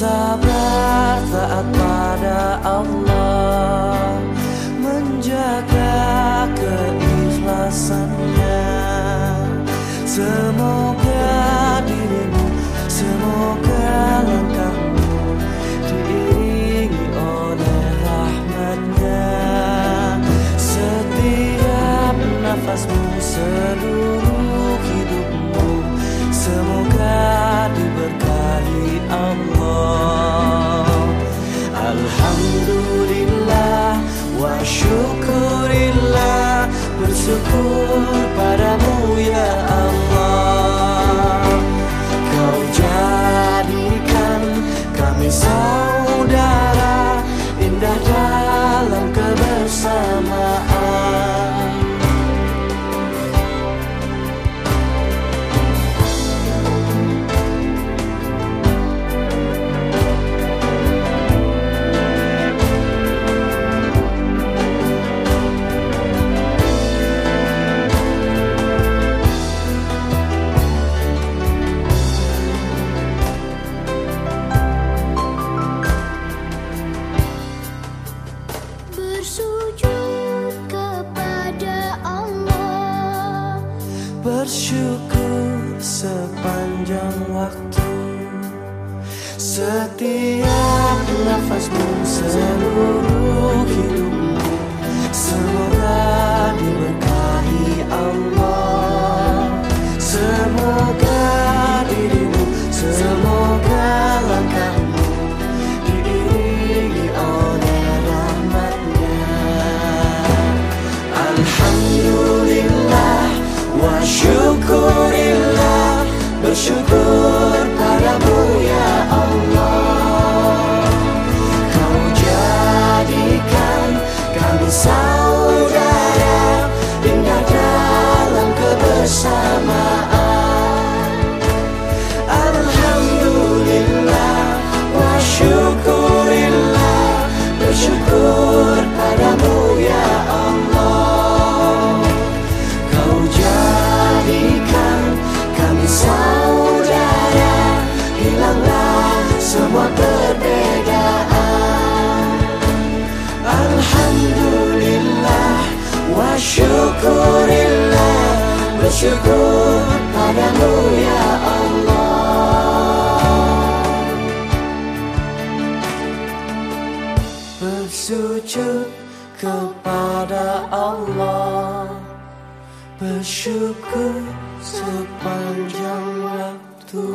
Sabar taat pada Allah Menjaga keikhlasannya. Alhamdulillah wa syukurillah bersyukur padamu. bersyukur sepanjang waktu. Setiap nafasmu seluruh Aku rela bersyukur padamu ya Allah. Bersujud kepada Allah. Bersyukur sepanjang waktu.